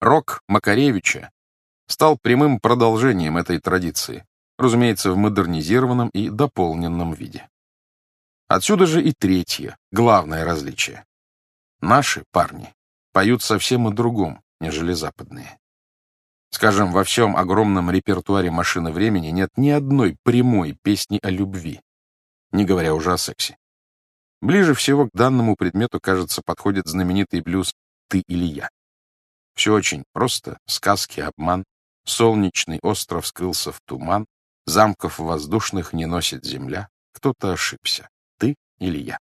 Рок Макаревича стал прямым продолжением этой традиции, разумеется, в модернизированном и дополненном виде. Отсюда же и третье, главное различие. Наши парни поют совсем о другом, нежели западные. Скажем, во всем огромном репертуаре «Машины времени» нет ни одной прямой песни о любви, не говоря уже о сексе. Ближе всего к данному предмету, кажется, подходит знаменитый блюз «Ты или я». Все очень просто, сказки, обман, солнечный остров скрылся в туман, замков воздушных не носит земля, кто-то ошибся, ты или я.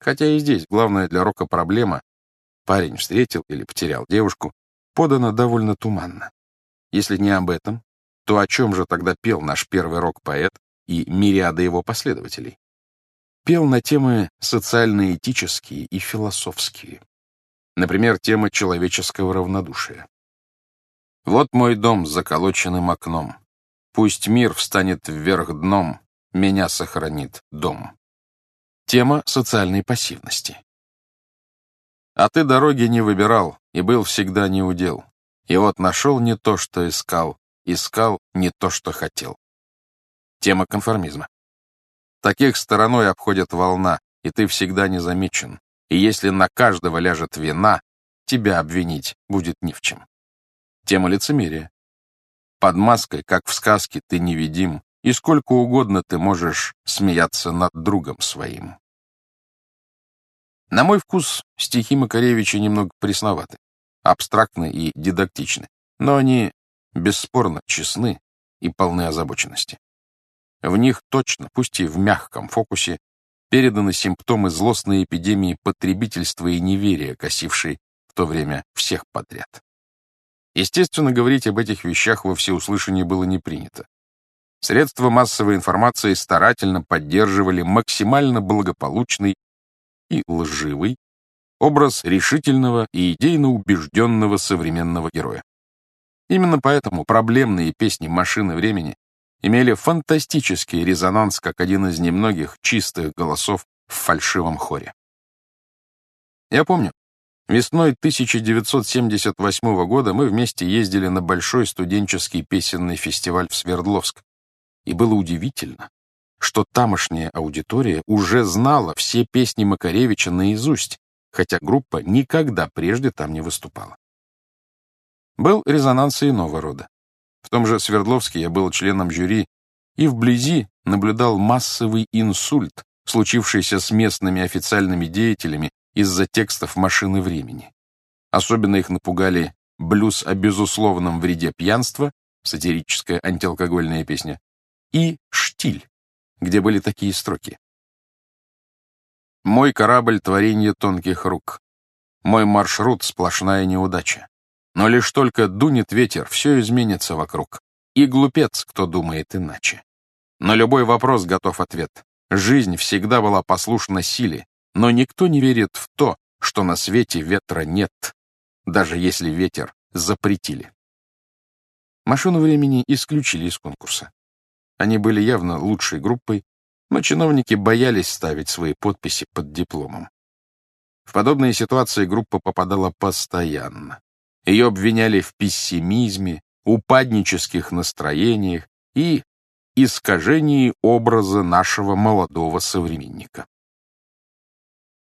Хотя и здесь главная для рока проблема — парень встретил или потерял девушку — подана довольно туманно. Если не об этом, то о чем же тогда пел наш первый рок-поэт и мириады его последователей? Пел на темы социально-этические и философские. Например, тема человеческого равнодушия. «Вот мой дом с заколоченным окном. Пусть мир встанет вверх дном, меня сохранит дом». Тема социальной пассивности. А ты дороги не выбирал и был всегда неудел. И вот нашел не то, что искал, искал не то, что хотел. Тема конформизма. Таких стороной обходит волна, и ты всегда не замечен. И если на каждого ляжет вина, тебя обвинить будет ни в чем. Тема лицемерия. Под маской, как в сказке, ты невидим, и сколько угодно ты можешь смеяться над другом своим. На мой вкус, стихи Макаревича немного пресноваты абстрактны и дидактичны, но они бесспорно честны и полны озабоченности. В них точно, пусть и в мягком фокусе, переданы симптомы злостной эпидемии потребительства и неверия, косившей в то время всех подряд. Естественно, говорить об этих вещах во всеуслышание было не принято. Средства массовой информации старательно поддерживали максимально благополучный и лживый образ решительного и идейно убежденного современного героя. Именно поэтому проблемные песни «Машины времени» имели фантастический резонанс как один из немногих чистых голосов в фальшивом хоре. Я помню, весной 1978 года мы вместе ездили на большой студенческий песенный фестиваль в Свердловск, и было удивительно, что тамошняя аудитория уже знала все песни Макаревича наизусть, хотя группа никогда прежде там не выступала. Был резонанс иного рода. В том же Свердловске я был членом жюри и вблизи наблюдал массовый инсульт, случившийся с местными официальными деятелями из-за текстов «Машины времени». Особенно их напугали «Блюз о безусловном вреде пьянства», сатирическая антиалкогольная песня, и «Штиль», где были такие строки. Мой корабль — творение тонких рук. Мой маршрут — сплошная неудача. Но лишь только дунет ветер, все изменится вокруг. И глупец, кто думает иначе. На любой вопрос готов ответ. Жизнь всегда была послушна силе, но никто не верит в то, что на свете ветра нет, даже если ветер запретили. Машину времени исключили из конкурса. Они были явно лучшей группой, но чиновники боялись ставить свои подписи под дипломом. В подобные ситуации группа попадала постоянно. Ее обвиняли в пессимизме, упаднических настроениях и искажении образа нашего молодого современника.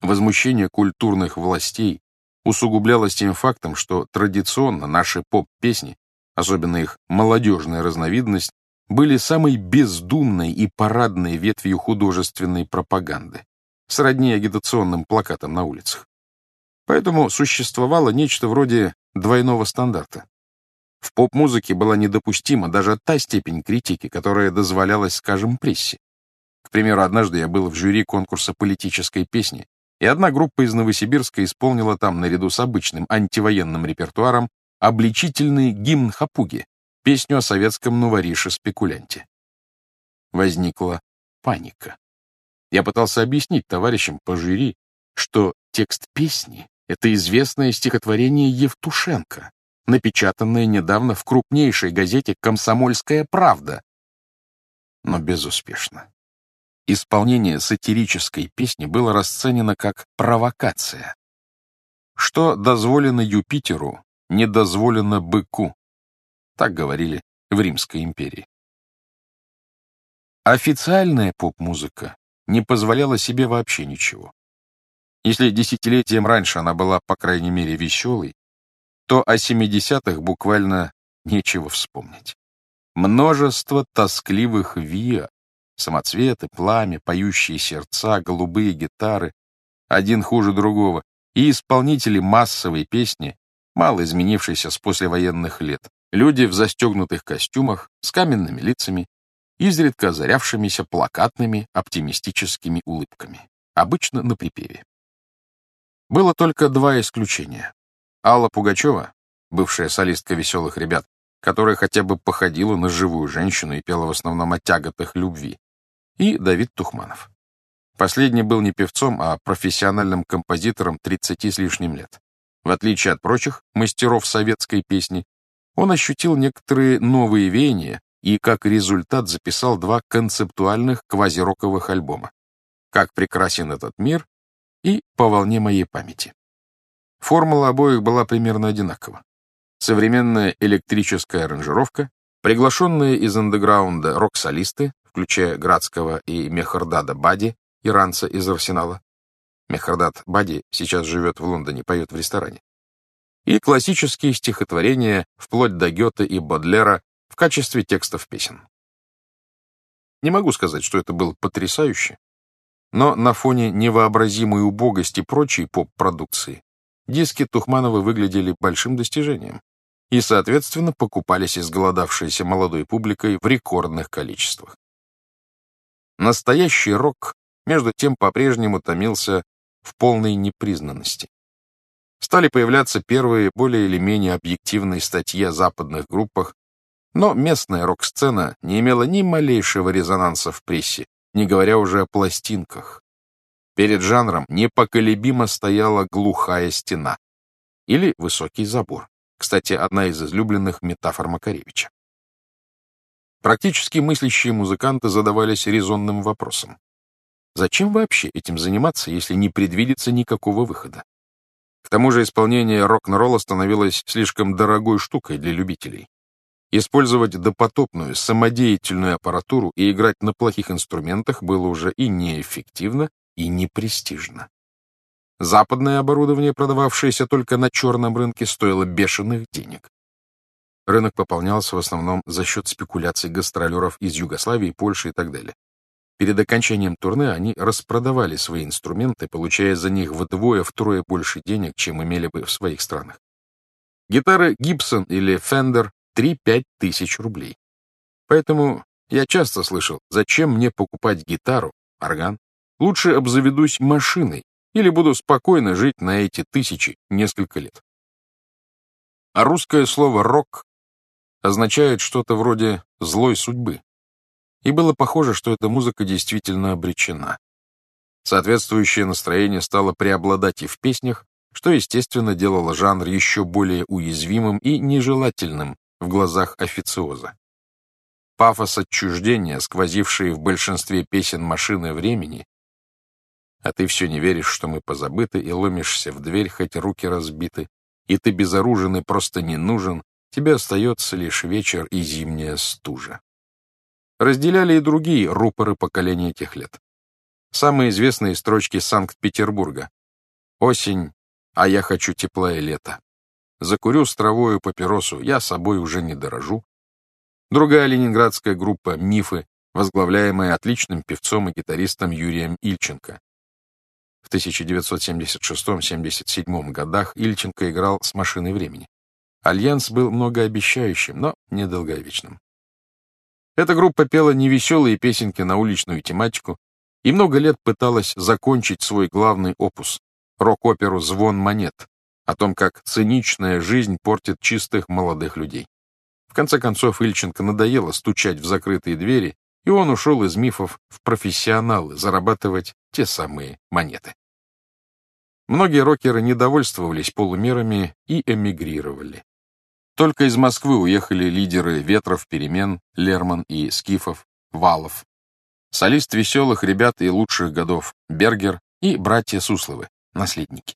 Возмущение культурных властей усугублялось тем фактом, что традиционно наши поп-песни, особенно их молодежная разновидность, были самой бездумной и парадной ветвью художественной пропаганды, сродни агитационным плакатам на улицах. Поэтому существовало нечто вроде двойного стандарта. В поп-музыке была недопустима даже та степень критики, которая дозволялась, скажем, прессе. К примеру, однажды я был в жюри конкурса политической песни, и одна группа из Новосибирска исполнила там, наряду с обычным антивоенным репертуаром, обличительный гимн Хапуги, песню о советском новорише-спекулянте. Возникла паника. Я пытался объяснить товарищам по жюри, что текст песни — это известное стихотворение Евтушенко, напечатанное недавно в крупнейшей газете «Комсомольская правда». Но безуспешно. Исполнение сатирической песни было расценено как провокация. Что дозволено Юпитеру, не дозволено быку. Так говорили в Римской империи. Официальная поп-музыка не позволяла себе вообще ничего. Если десятилетием раньше она была, по крайней мере, веселой, то о 70-х буквально нечего вспомнить. Множество тоскливых виа, самоцветы, пламя, поющие сердца, голубые гитары, один хуже другого, и исполнители массовой песни, мало изменившиеся с послевоенных лет, люди в застегнутых костюмах, с каменными лицами, изредка озарявшимися плакатными оптимистическими улыбками, обычно на припеве. Было только два исключения. Алла Пугачева, бывшая солистка «Веселых ребят», которая хотя бы походила на живую женщину и пела в основном о тяготах любви, и Давид Тухманов. Последний был не певцом, а профессиональным композитором 30 с лишним лет. В отличие от прочих мастеров советской песни, он ощутил некоторые новые веяния и как результат записал два концептуальных квазироковых альбома «Как прекрасен этот мир» и «По волне моей памяти». Формула обоих была примерно одинакова. Современная электрическая аранжировка, приглашенные из андеграунда рок-солисты, включая Градского и Мехардада Бади, иранца из Арсенала. Мехардад Бади сейчас живет в Лондоне, поет в ресторане. И классические стихотворения, вплоть до Гёте и Бодлера, в качестве текстов песен. Не могу сказать, что это было потрясающе, но на фоне невообразимой убогости прочей поп-продукции диски Тухманова выглядели большим достижением и, соответственно, покупались изголодавшейся молодой публикой в рекордных количествах. Настоящий рок между тем по-прежнему томился в полной непризнанности. Стали появляться первые более или менее объективные статьи о западных группах, но местная рок-сцена не имела ни малейшего резонанса в прессе, не говоря уже о пластинках. Перед жанром непоколебимо стояла глухая стена или высокий забор. Кстати, одна из излюбленных метафор Макаревича. Практически мыслящие музыканты задавались резонным вопросом. Зачем вообще этим заниматься, если не предвидится никакого выхода? К тому же исполнение рок-н-ролла становилось слишком дорогой штукой для любителей. Использовать допотопную, самодеятельную аппаратуру и играть на плохих инструментах было уже и неэффективно, и непрестижно. Западное оборудование, продававшееся только на черном рынке, стоило бешеных денег. Рынок пополнялся в основном за счет спекуляций гастролеров из Югославии, Польши и так далее. Перед окончанием турне они распродавали свои инструменты, получая за них вдвое-втрое больше денег, чем имели бы в своих странах. Гитары Gibson или Fender 3-5 тысяч рублей. Поэтому я часто слышал, зачем мне покупать гитару, орган? Лучше обзаведусь машиной или буду спокойно жить на эти тысячи несколько лет. А русское слово «рок» означает что-то вроде «злой судьбы», и было похоже, что эта музыка действительно обречена. Соответствующее настроение стало преобладать и в песнях, что, естественно, делало жанр еще более уязвимым и нежелательным в глазах официоза. Пафос отчуждения, сквозивший в большинстве песен машины времени, а ты все не веришь, что мы позабыты, и ломишься в дверь, хоть руки разбиты, и ты безоружен и просто не нужен, тебе остается лишь вечер и зимняя стужа разделяли и другие рупоры поколения тех лет. Самые известные строчки Санкт-Петербурга. «Осень, а я хочу тепла и лета. Закурю с травою папиросу, я собой уже не дорожу». Другая ленинградская группа «Мифы», возглавляемая отличным певцом и гитаристом Юрием Ильченко. В 1976-77 годах Ильченко играл с «Машиной времени». Альянс был многообещающим, но недолговечным. Эта группа пела невеселые песенки на уличную тематику и много лет пыталась закончить свой главный опус — рок-оперу «Звон монет», о том, как циничная жизнь портит чистых молодых людей. В конце концов, Ильченко надоело стучать в закрытые двери, и он ушел из мифов в профессионалы зарабатывать те самые монеты. Многие рокеры недовольствовались полумерами и эмигрировали. Только из Москвы уехали лидеры «Ветров», «Перемен», Лерман и Скифов, Валов. Солист веселых ребят и лучших годов Бергер и братья Сусловы, наследники.